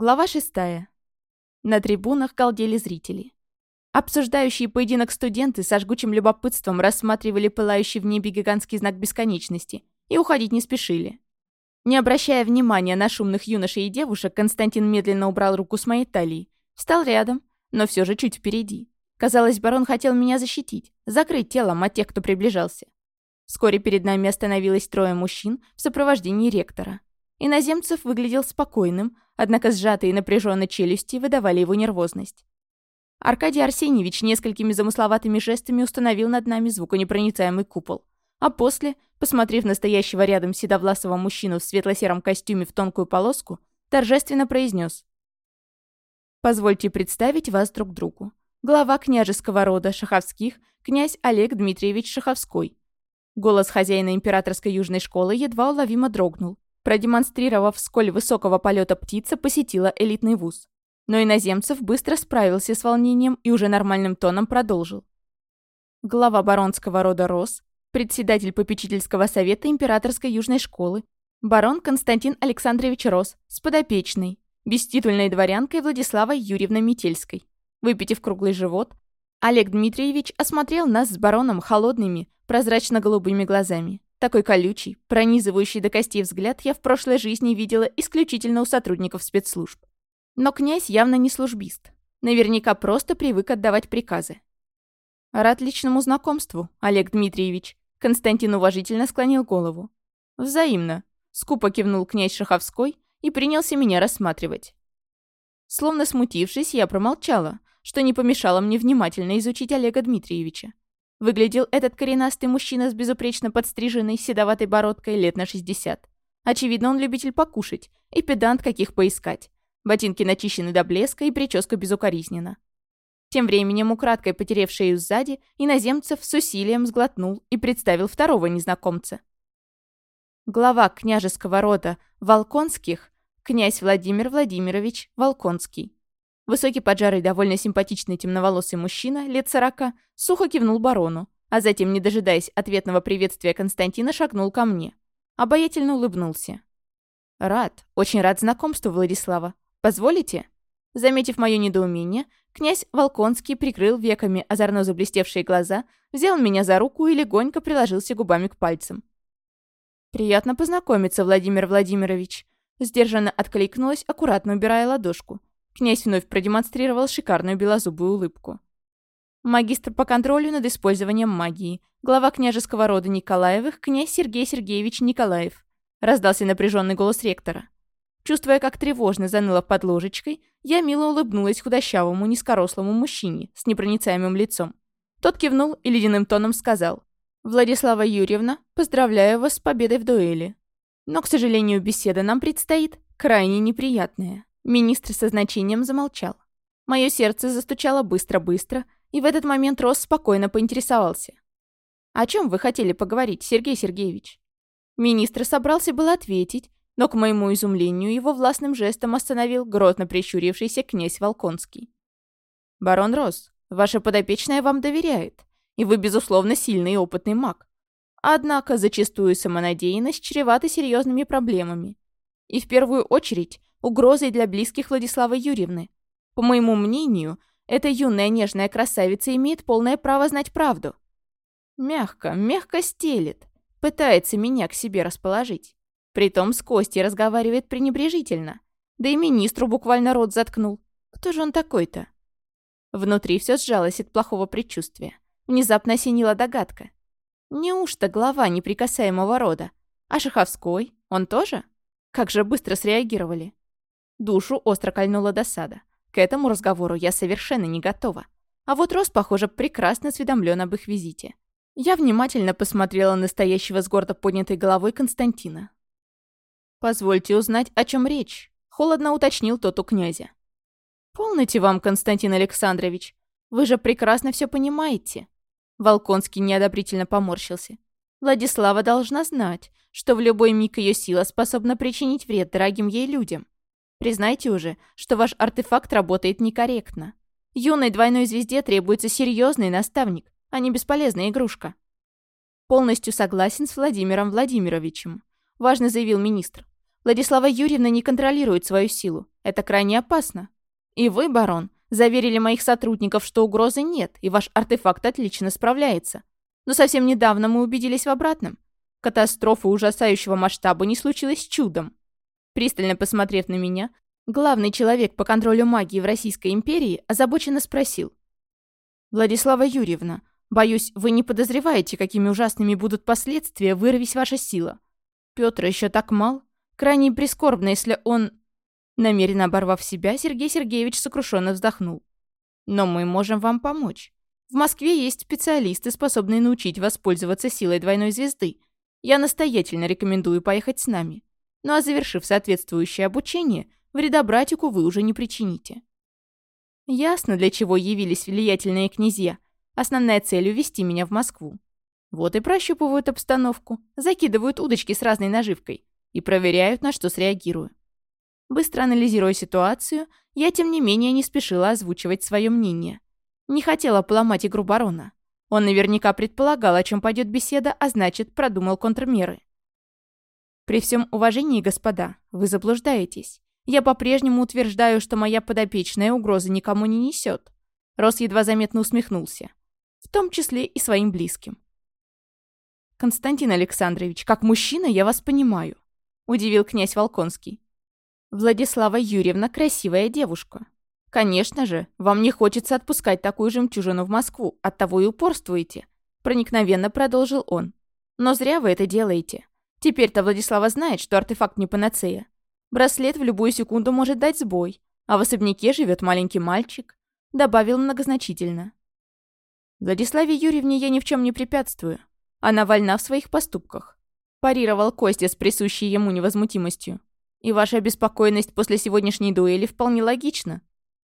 Глава шестая. На трибунах галдели зрители. Обсуждающие поединок студенты со жгучим любопытством рассматривали пылающий в небе гигантский знак бесконечности и уходить не спешили. Не обращая внимания на шумных юношей и девушек, Константин медленно убрал руку с моей талии, встал рядом, но все же чуть впереди. Казалось, барон хотел меня защитить, закрыть телом от тех, кто приближался. Вскоре перед нами остановилось трое мужчин в сопровождении ректора. Иноземцев выглядел спокойным, однако сжатые напряженные челюсти выдавали его нервозность. Аркадий Арсеньевич несколькими замысловатыми жестами установил над нами звуконепроницаемый купол, а после, посмотрев настоящего рядом седовласого мужчину в светло-сером костюме в тонкую полоску, торжественно произнес: «Позвольте представить вас друг другу. Глава княжеского рода Шаховских, князь Олег Дмитриевич Шаховской». Голос хозяина императорской южной школы едва уловимо дрогнул, Продемонстрировав, сколь высокого полета птица посетила элитный вуз. Но иноземцев быстро справился с волнением и уже нормальным тоном продолжил. Глава баронского рода Рос, председатель попечительского совета императорской южной школы, барон Константин Александрович Рос с подопечной, беститульной дворянкой Владиславой Юрьевной Метельской. Выпитив круглый живот, Олег Дмитриевич осмотрел нас с бароном холодными, прозрачно-голубыми глазами. Такой колючий, пронизывающий до костей взгляд я в прошлой жизни видела исключительно у сотрудников спецслужб. Но князь явно не службист. Наверняка просто привык отдавать приказы. «Рад личному знакомству, Олег Дмитриевич», Константин уважительно склонил голову. «Взаимно», — скупо кивнул князь Шаховской и принялся меня рассматривать. Словно смутившись, я промолчала, что не помешало мне внимательно изучить Олега Дмитриевича. Выглядел этот коренастый мужчина с безупречно подстриженной седоватой бородкой лет на 60. Очевидно, он любитель покушать и педант каких поискать. Ботинки начищены до блеска и прическа безукоризнена. Тем временем, украдкой потерев шею сзади, иноземцев с усилием сглотнул и представил второго незнакомца. Глава княжеского рода Волконских, князь Владимир Владимирович Волконский. Высокий поджарый, довольно симпатичный темноволосый мужчина, лет сорока, сухо кивнул барону, а затем, не дожидаясь ответного приветствия Константина, шагнул ко мне. Обаятельно улыбнулся. «Рад, очень рад знакомству, Владислава. Позволите?» Заметив мое недоумение, князь Волконский прикрыл веками озорно заблестевшие глаза, взял меня за руку и легонько приложился губами к пальцам. «Приятно познакомиться, Владимир Владимирович», сдержанно откликнулась, аккуратно убирая ладошку. Князь вновь продемонстрировал шикарную белозубую улыбку. Магистр по контролю над использованием магии. Глава княжеского рода Николаевых, князь Сергей Сергеевич Николаев. Раздался напряженный голос ректора. Чувствуя, как тревожно заныло под ложечкой, я мило улыбнулась худощавому, низкорослому мужчине с непроницаемым лицом. Тот кивнул и ледяным тоном сказал. «Владислава Юрьевна, поздравляю вас с победой в дуэли. Но, к сожалению, беседа нам предстоит крайне неприятная». Министр со значением замолчал. Мое сердце застучало быстро-быстро, и в этот момент Рос спокойно поинтересовался. «О чем вы хотели поговорить, Сергей Сергеевич?» Министр собрался было ответить, но, к моему изумлению, его властным жестом остановил грозно прищурившийся князь Волконский. «Барон Рос, ваша подопечная вам доверяет, и вы, безусловно, сильный и опытный маг. Однако зачастую самонадеянность чревата серьезными проблемами. И в первую очередь угрозой для близких Владиславы Юрьевны. По моему мнению, эта юная нежная красавица имеет полное право знать правду. Мягко, мягко стелет, пытается меня к себе расположить. Притом с Костей разговаривает пренебрежительно. Да и министру буквально рот заткнул. Кто же он такой-то? Внутри все сжалось от плохого предчувствия. Внезапно осенила догадка. Неужто глава неприкасаемого рода? А Шаховской? Он тоже? Как же быстро среагировали. Душу остро кольнула досада. К этому разговору я совершенно не готова. А вот Рос, похоже, прекрасно осведомлен об их визите. Я внимательно посмотрела на стоящего с гордо поднятой головой Константина. «Позвольте узнать, о чем речь», — холодно уточнил тот у князя. «Полноте вам, Константин Александрович. Вы же прекрасно все понимаете». Волконский неодобрительно поморщился. Владислава должна знать, что в любой миг ее сила способна причинить вред дорогим ей людям. Признайте уже, что ваш артефакт работает некорректно. Юной двойной звезде требуется серьезный наставник, а не бесполезная игрушка. Полностью согласен с Владимиром Владимировичем. Важно заявил министр. Владислава Юрьевна не контролирует свою силу. Это крайне опасно. И вы, барон, заверили моих сотрудников, что угрозы нет, и ваш артефакт отлично справляется. Но совсем недавно мы убедились в обратном. Катастрофа ужасающего масштаба не случилась чудом. Пристально посмотрев на меня, главный человек по контролю магии в Российской империи озабоченно спросил. «Владислава Юрьевна, боюсь, вы не подозреваете, какими ужасными будут последствия, вырвись ваша сила. Петр еще так мал. Крайне прискорбно, если он...» Намеренно оборвав себя, Сергей Сергеевич сокрушенно вздохнул. «Но мы можем вам помочь. В Москве есть специалисты, способные научить вас пользоваться силой двойной звезды. Я настоятельно рекомендую поехать с нами. Ну а завершив соответствующее обучение, вреда братику вы уже не причините». Ясно, для чего явились влиятельные князья. Основная цель — увести меня в Москву. Вот и прощупывают обстановку, закидывают удочки с разной наживкой и проверяют, на что среагирую. Быстро анализируя ситуацию, я, тем не менее, не спешила озвучивать свое мнение. Не хотела поломать игру барона. Он наверняка предполагал, о чем пойдет беседа, а значит, продумал контрмеры. При всем уважении, господа, вы заблуждаетесь. Я по-прежнему утверждаю, что моя подопечная угрозы никому не несет. Рос едва заметно усмехнулся. В том числе и своим близким. «Константин Александрович, как мужчина я вас понимаю», — удивил князь Волконский. Владислава Юрьевна красивая девушка. Конечно же, вам не хочется отпускать такую жемчужину в Москву, оттого и упорствуете. Проникновенно продолжил он. Но зря вы это делаете. Теперь-то Владислава знает, что артефакт не панацея. Браслет в любую секунду может дать сбой, а в особняке живет маленький мальчик. Добавил многозначительно. Владиславе Юрьевне я ни в чем не препятствую. Она вольна в своих поступках. Парировал Костя с присущей ему невозмутимостью. И ваша обеспокоенность после сегодняшней дуэли вполне логична.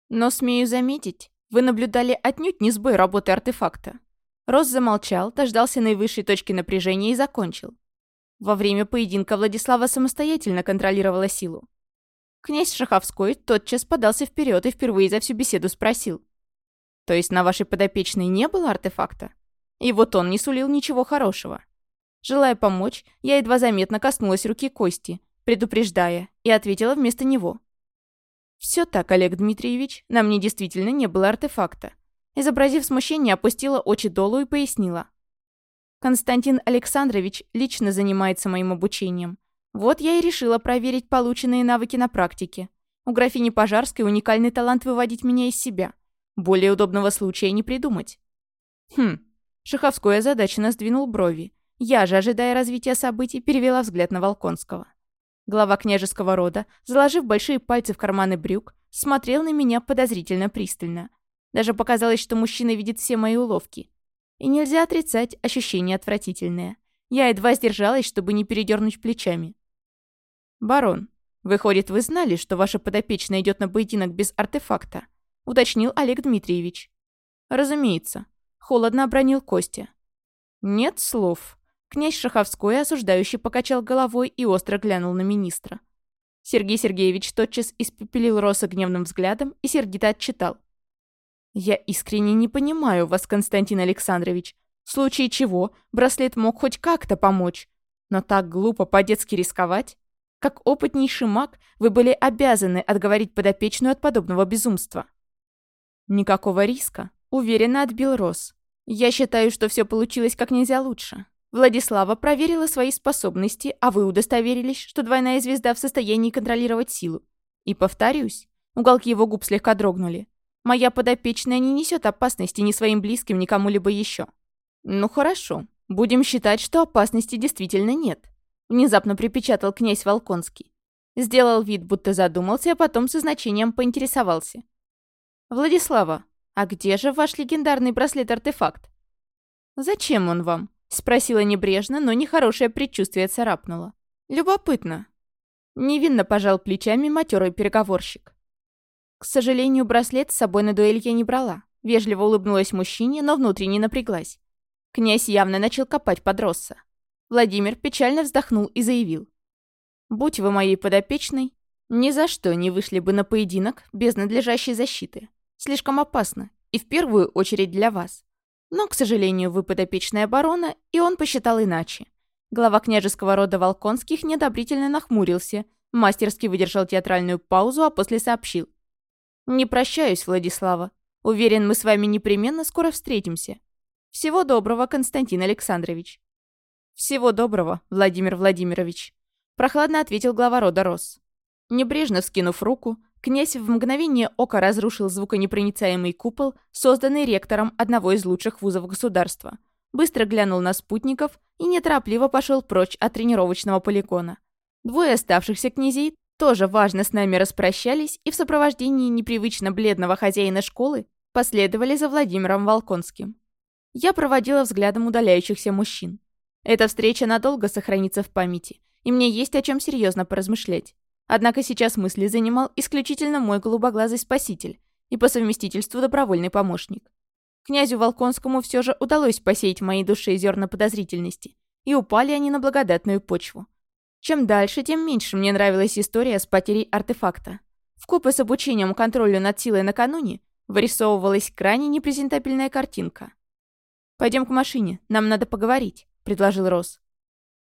Но, смею заметить, вы наблюдали отнюдь не сбой работы артефакта. Рос замолчал, дождался наивысшей точки напряжения и закончил. Во время поединка Владислава самостоятельно контролировала силу. Князь Шаховской тотчас подался вперед и впервые за всю беседу спросил. «То есть на вашей подопечной не было артефакта?» И вот он не сулил ничего хорошего. Желая помочь, я едва заметно коснулась руки Кости, предупреждая, и ответила вместо него. «Все так, Олег Дмитриевич, на мне действительно не было артефакта». Изобразив смущение, опустила очи долу и пояснила. «Константин Александрович лично занимается моим обучением. Вот я и решила проверить полученные навыки на практике. У графини Пожарской уникальный талант выводить меня из себя. Более удобного случая не придумать». «Хм». Шаховской озадаченно сдвинул брови. Я же, ожидая развития событий, перевела взгляд на Волконского. Глава княжеского рода, заложив большие пальцы в карманы брюк, смотрел на меня подозрительно пристально. Даже показалось, что мужчина видит все мои уловки. И нельзя отрицать ощущение отвратительное. Я едва сдержалась, чтобы не передернуть плечами. «Барон, выходит, вы знали, что ваша подопечная идет на поединок без артефакта?» — уточнил Олег Дмитриевич. «Разумеется», — холодно обронил Костя. «Нет слов», Князь Шаховской осуждающий покачал головой и остро глянул на министра. Сергей Сергеевич тотчас испепелил Роса гневным взглядом и сердито отчитал. «Я искренне не понимаю вас, Константин Александрович. В случае чего браслет мог хоть как-то помочь. Но так глупо по-детски рисковать? Как опытнейший маг, вы были обязаны отговорить подопечную от подобного безумства». «Никакого риска», — уверенно отбил Рос. «Я считаю, что все получилось как нельзя лучше. Владислава проверила свои способности, а вы удостоверились, что двойная звезда в состоянии контролировать силу. И повторюсь, уголки его губ слегка дрогнули. Моя подопечная не несет опасности ни своим близким, ни кому-либо еще. Ну хорошо, будем считать, что опасности действительно нет. Внезапно припечатал князь Волконский. Сделал вид, будто задумался, а потом со значением поинтересовался. «Владислава, а где же ваш легендарный браслет-артефакт?» «Зачем он вам?» Спросила небрежно, но нехорошее предчувствие царапнуло. «Любопытно». Невинно пожал плечами матерый переговорщик. К сожалению, браслет с собой на дуэль я не брала. Вежливо улыбнулась мужчине, но внутренне напряглась. Князь явно начал копать под Росса. Владимир печально вздохнул и заявил. «Будь вы моей подопечной, ни за что не вышли бы на поединок без надлежащей защиты. Слишком опасно, и в первую очередь для вас. Но, к сожалению, вы подопечная барона, и он посчитал иначе. Глава княжеского рода Волконских недобрительно нахмурился, Мастерски выдержал театральную паузу, а после сообщил. «Не прощаюсь, Владислава. Уверен, мы с вами непременно скоро встретимся. Всего доброго, Константин Александрович». «Всего доброго, Владимир Владимирович», — прохладно ответил глава рода Рос. Небрежно вскинув руку, князь в мгновение ока разрушил звуконепроницаемый купол, созданный ректором одного из лучших вузов государства, быстро глянул на спутников и неторопливо пошел прочь от тренировочного полигона. Двое оставшихся князей тоже важно с нами распрощались и в сопровождении непривычно бледного хозяина школы последовали за Владимиром Волконским. Я проводила взглядом удаляющихся мужчин. Эта встреча надолго сохранится в памяти, и мне есть о чем серьезно поразмышлять. Однако сейчас мысли занимал исключительно мой голубоглазый спаситель и по совместительству добровольный помощник. Князю Волконскому все же удалось посеять в моей душе зерна подозрительности, и упали они на благодатную почву. Чем дальше, тем меньше мне нравилась история с потерей артефакта. Вкупе с обучением контролю над силой накануне вырисовывалась крайне непрезентабельная картинка. Пойдем к машине, нам надо поговорить», — предложил Рос.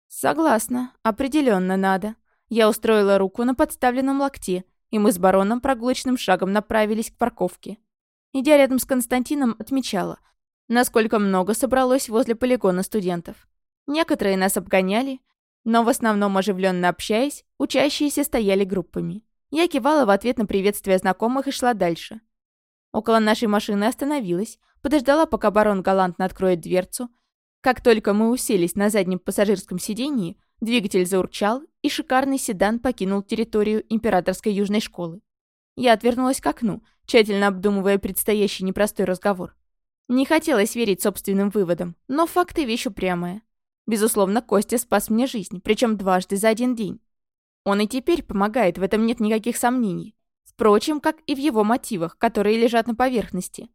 «Согласна, определенно надо». Я устроила руку на подставленном локте, и мы с бароном прогулочным шагом направились к парковке. Идя рядом с Константином, отмечала, насколько много собралось возле полигона студентов. Некоторые нас обгоняли, но в основном оживленно общаясь, учащиеся стояли группами. Я кивала в ответ на приветствие знакомых и шла дальше. Около нашей машины остановилась, подождала, пока барон галантно откроет дверцу. Как только мы уселись на заднем пассажирском сидении, двигатель заурчал, и шикарный седан покинул территорию императорской южной школы. Я отвернулась к окну, тщательно обдумывая предстоящий непростой разговор. Не хотелось верить собственным выводам, но факты вещь упрямая. Безусловно, Костя спас мне жизнь, причем дважды за один день. Он и теперь помогает, в этом нет никаких сомнений. Впрочем, как и в его мотивах, которые лежат на поверхности.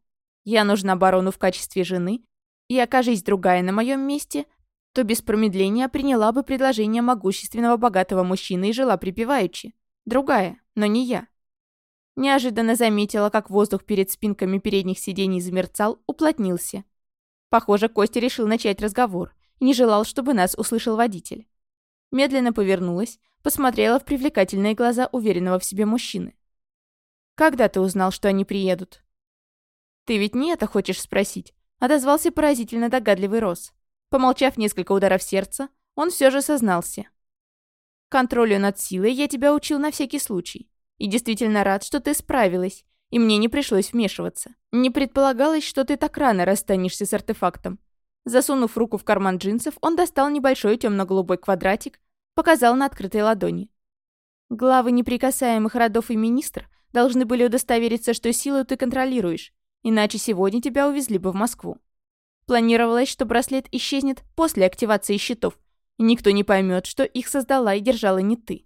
Я нужна барону в качестве жены, и окажись другая на моем месте, то без промедления приняла бы предложение могущественного богатого мужчины и жила припеваючи. Другая, но не я. Неожиданно заметила, как воздух перед спинками передних сидений замерцал, уплотнился. Похоже, Костя решил начать разговор не желал, чтобы нас услышал водитель. Медленно повернулась, посмотрела в привлекательные глаза уверенного в себе мужчины. «Когда ты узнал, что они приедут?» «Ты ведь не это хочешь спросить?» Отозвался поразительно догадливый Рос. Помолчав несколько ударов сердца, он все же сознался. «Контролю над силой я тебя учил на всякий случай. И действительно рад, что ты справилась, и мне не пришлось вмешиваться. Не предполагалось, что ты так рано расстанешься с артефактом. Засунув руку в карман джинсов, он достал небольшой темно-голубой квадратик, показал на открытой ладони. Главы неприкасаемых родов и министр должны были удостовериться, что силу ты контролируешь, иначе сегодня тебя увезли бы в Москву. Планировалось, что браслет исчезнет после активации щитов, и никто не поймет, что их создала и держала не ты.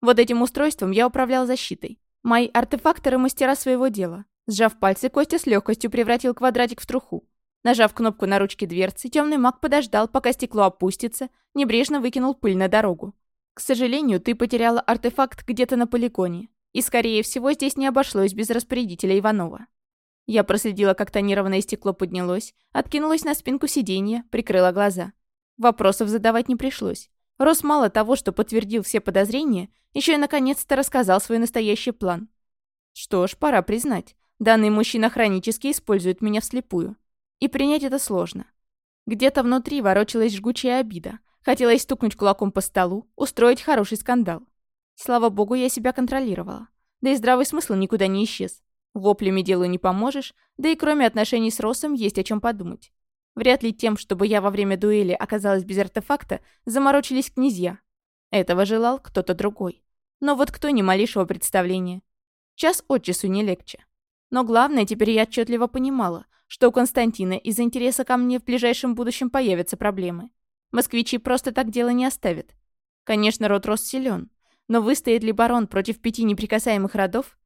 Вот этим устройством я управлял защитой. Мои артефакторы мастера своего дела. Сжав пальцы, Костя с легкостью превратил квадратик в труху. Нажав кнопку на ручке дверцы, темный маг подождал, пока стекло опустится, небрежно выкинул пыль на дорогу. «К сожалению, ты потеряла артефакт где-то на полигоне. И, скорее всего, здесь не обошлось без распорядителя Иванова». Я проследила, как тонированное стекло поднялось, откинулась на спинку сиденья, прикрыла глаза. Вопросов задавать не пришлось. Рос мало того, что подтвердил все подозрения, еще и наконец-то рассказал свой настоящий план. Что ж, пора признать, данный мужчина хронически использует меня вслепую. И принять это сложно. Где-то внутри ворочалась жгучая обида. Хотелось стукнуть кулаком по столу, устроить хороший скандал. Слава богу, я себя контролировала. Да и здравый смысл никуда не исчез. Воплями делу не поможешь, да и кроме отношений с Росом есть о чем подумать. Вряд ли тем, чтобы я во время дуэли оказалась без артефакта, заморочились князья. Этого желал кто-то другой. Но вот кто ни малейшего представления. Час от часу не легче. Но главное, теперь я отчетливо понимала, что у Константина из-за интереса ко мне в ближайшем будущем появятся проблемы. Москвичи просто так дело не оставят. Конечно, род Рос силен, но выстоит ли барон против пяти неприкасаемых родов?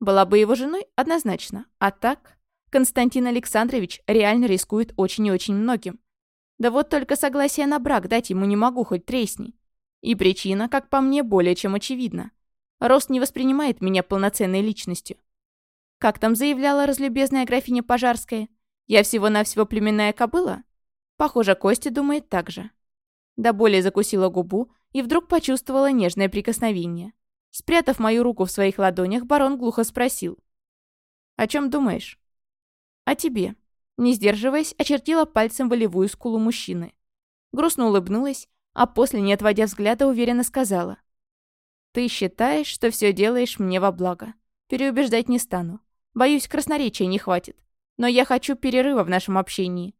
Была бы его женой, однозначно. А так... Константин Александрович реально рискует очень и очень многим. Да вот только согласие на брак дать ему не могу, хоть тресни. И причина, как по мне, более чем очевидна. Рост не воспринимает меня полноценной личностью. Как там заявляла разлюбезная графиня Пожарская? Я всего-навсего племенная кобыла? Похоже, Костя думает так же. До боли закусила губу и вдруг почувствовала нежное прикосновение. Спрятав мою руку в своих ладонях, барон глухо спросил. «О чем думаешь?» «О тебе». Не сдерживаясь, очертила пальцем волевую скулу мужчины. Грустно улыбнулась, а после, не отводя взгляда, уверенно сказала. «Ты считаешь, что все делаешь мне во благо. Переубеждать не стану. Боюсь, красноречия не хватит. Но я хочу перерыва в нашем общении».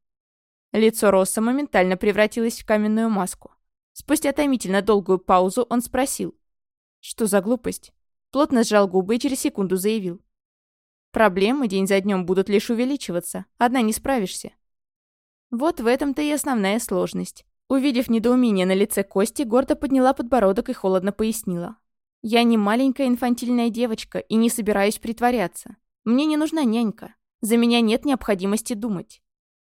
Лицо Росса моментально превратилось в каменную маску. Спустя томительно долгую паузу он спросил. «Что за глупость?» Плотно сжал губы и через секунду заявил. «Проблемы день за днем будут лишь увеличиваться. Одна не справишься». Вот в этом-то и основная сложность. Увидев недоумение на лице Кости, гордо подняла подбородок и холодно пояснила. «Я не маленькая инфантильная девочка и не собираюсь притворяться. Мне не нужна нянька. За меня нет необходимости думать».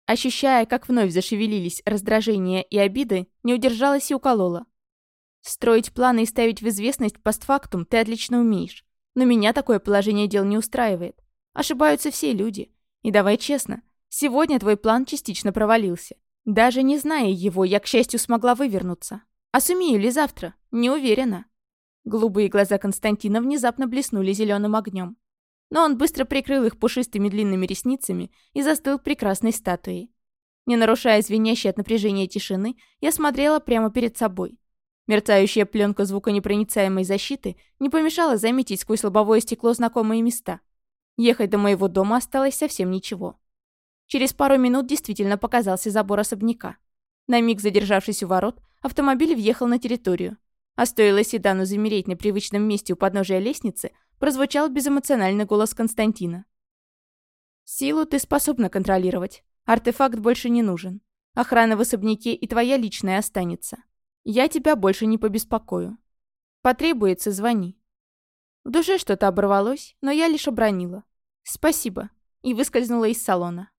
Ощущая, как вновь зашевелились раздражение и обиды, не удержалась и уколола. Строить планы и ставить в известность постфактум ты отлично умеешь. Но меня такое положение дел не устраивает. Ошибаются все люди. И давай честно, сегодня твой план частично провалился. Даже не зная его, я, к счастью, смогла вывернуться. А сумею ли завтра? Не уверена. Голубые глаза Константина внезапно блеснули зеленым огнем. Но он быстро прикрыл их пушистыми длинными ресницами и застыл прекрасной статуей. Не нарушая звенящей от напряжения тишины, я смотрела прямо перед собой. Мерцающая пленка звуконепроницаемой защиты не помешала заметить сквозь лобовое стекло знакомые места. Ехать до моего дома осталось совсем ничего. Через пару минут действительно показался забор особняка. На миг задержавшись у ворот, автомобиль въехал на территорию. А стоило седану замереть на привычном месте у подножия лестницы, прозвучал безэмоциональный голос Константина. «Силу ты способна контролировать. Артефакт больше не нужен. Охрана в особняке и твоя личная останется. Я тебя больше не побеспокою. Потребуется, звони». В душе что-то оборвалось, но я лишь обронила. «Спасибо», и выскользнула из салона.